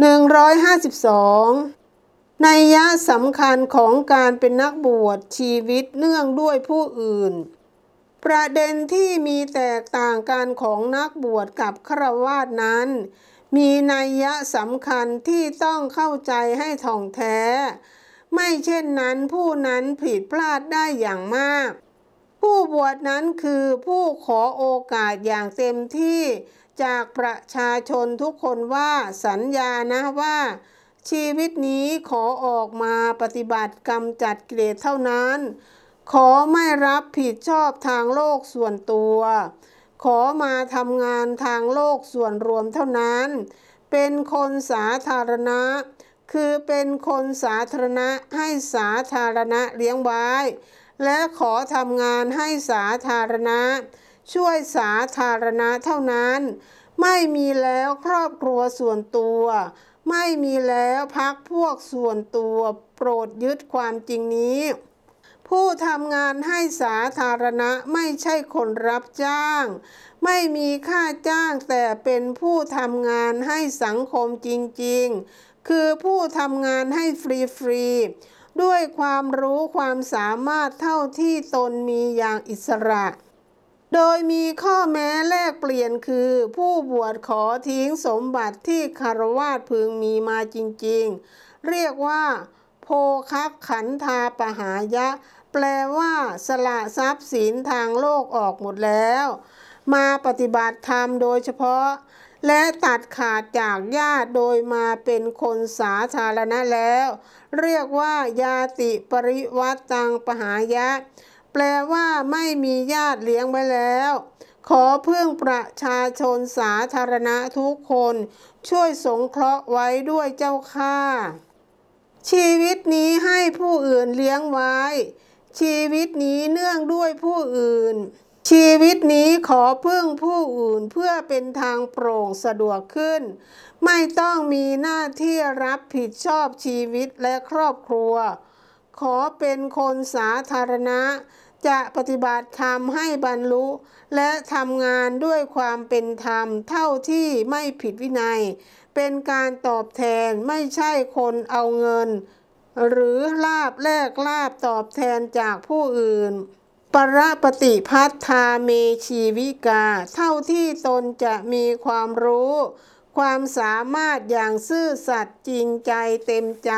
152นัยยะสำคัญของการเป็นนักบวชชีวิตเนื่องด้วยผู้อื่น ประเด็นที่มีแตกต่างกันของนักบวชกับฆราวาสนั้น มีนัยยะสำคัญที่ต้องเข้าใจให้ท่องแท้ ไม่เช่นนั้นผู้นั้นผิดพลาดได้อย่างมาก ผู้บวชนั้นคือผู้ขอโอกาสอย่างเต็มที่จากประชาชนทุกคนว่าสัญญานะว่า ชีวิตนี้ขอออกมาปฏิบัติกรรมจัดเกรดเท่านั้น ขอไม่รับผิดชอบทางโลกส่วนตัว ขอมาทำงานทางโลกส่วนรวมเท่านั้น เป็นคนสาธารณะ คือเป็นคนสาธารณะให้สาธารณะเลี้ยงไว้ และขอทำงานให้สาธารณะ ช่วยสาธารณะเท่านั้น ไม่มีแล้วครอบครัวส่วนตัว ไม่มีแล้วพักพวกส่วนตัว โปรดยึดความจริงนี้ ผู้ทำงานให้สาธารณะไม่ใช่คนรับจ้าง ไม่มีค่าจ้างแต่เป็นผู้ทำงานให้สังคมจริง ๆ คือผู้ทำงานให้ฟรี ๆ ด้วยความรู้ความสามารถเท่าที่ตนมีอย่างอิสระ โดยมีข้อแม้แลกเปลี่ยนคือ ผู้บวชขอทิ้งสมบัติที่คารวาสพึงมีมาจริงๆ เรียกว่าโภคักขันธาปหายะ แปลว่าสละทรัพย์สินทางโลกออกหมดแล้ว มาปฏิบัติธรรมโดยเฉพาะ และตัดขาดจากญาติโดยมาเป็นคนสาธารณะแล้ว เรียกว่ายาติปริวัตตังปหายะ แปลว่าไม่มีญาติเลี้ยงไว้แล้ว ขอเพึ่องประชาชนสาธารณะทุกคน ช่วยสงเคราะห์ไว้ด้วยเจ้าค่าชีวิตนี้ให้ผู้อื่นเลี้ยงไว้ ชีวิตนี้เนื่องด้วยผู้อื่น ชีวิตนี้ขอพึ่งผู้อื่นเพื่อเป็นทางโปร่งสะดวกขึ้น ไม่ต้องมีหน้าที่รับผิดชอบชีวิตและครอบครัว ขอเป็นคนสาธารณะ จะปฏิบัติธรรมให้บรรลุ และทำงานด้วยความเป็นธรรมเท่าที่ไม่ผิดวินัย เป็นการตอบแทนไม่ใช่คนเอาเงิน หรือลาบแลกลาบตอบแทนจากผู้อื่น ปรปฏิพัฒาเมชีวิกา เท่าที่ตนจะมีความรู้ ความสามารถอย่างซื่อสัตย์จริงใจเต็มใจ